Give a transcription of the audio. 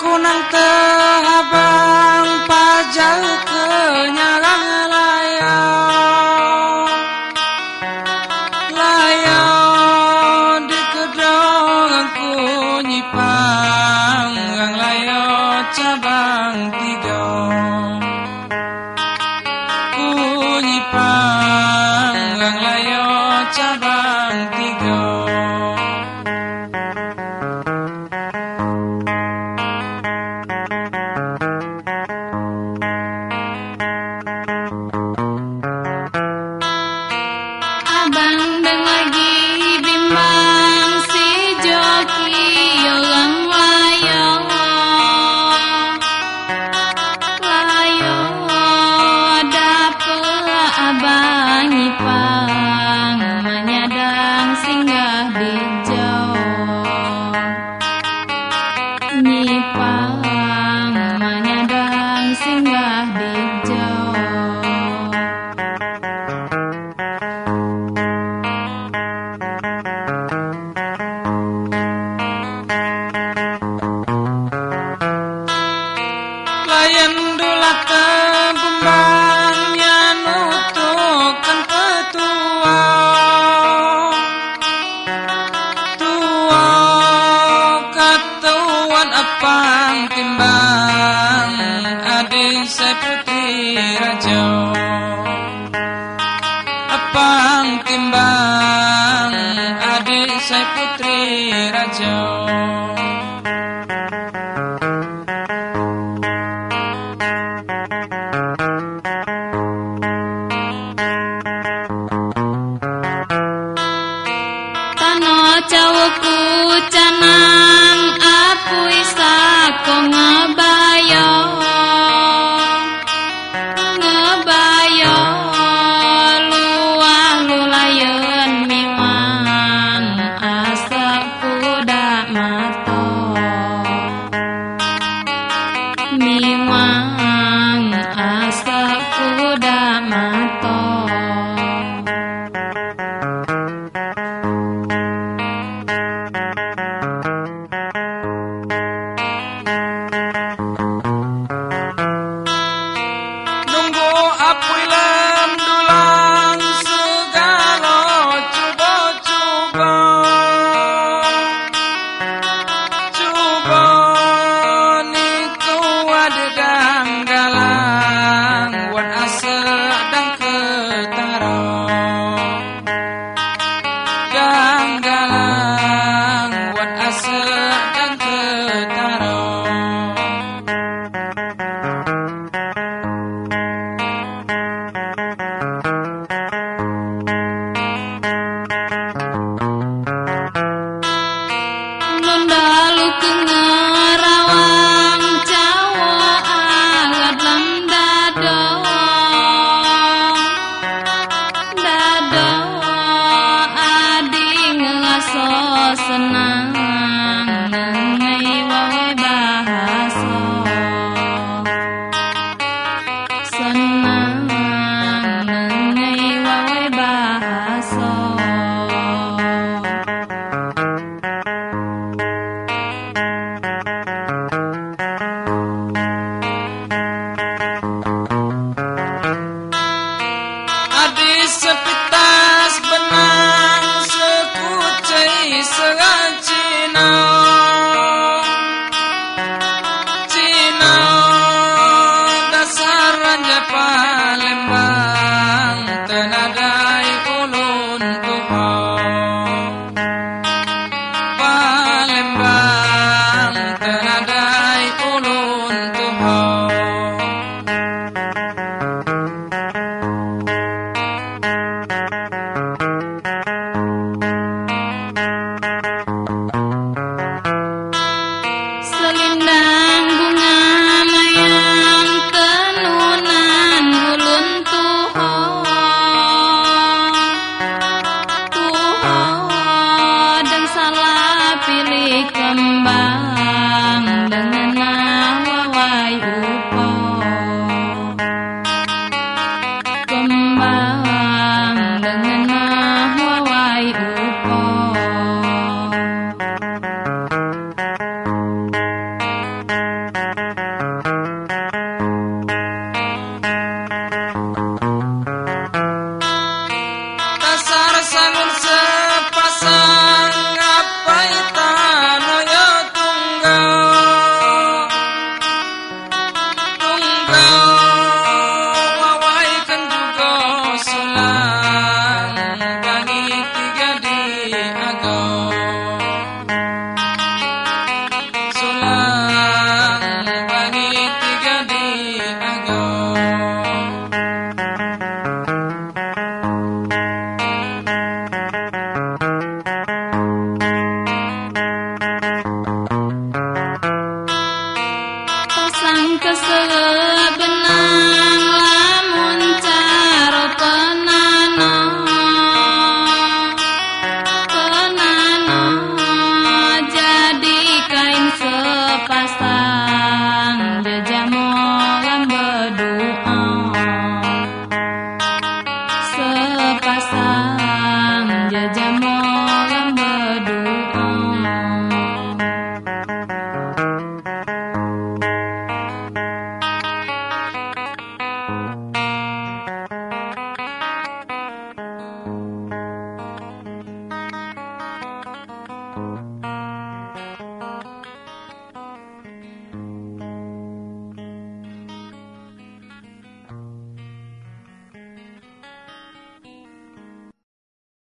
kunang teh tehabang pajal kenyalang layo layo di kedong aku nyipang gang layo cabang Timbang Adik saya Putri Rajo Tano jawabku canang Aku isa kok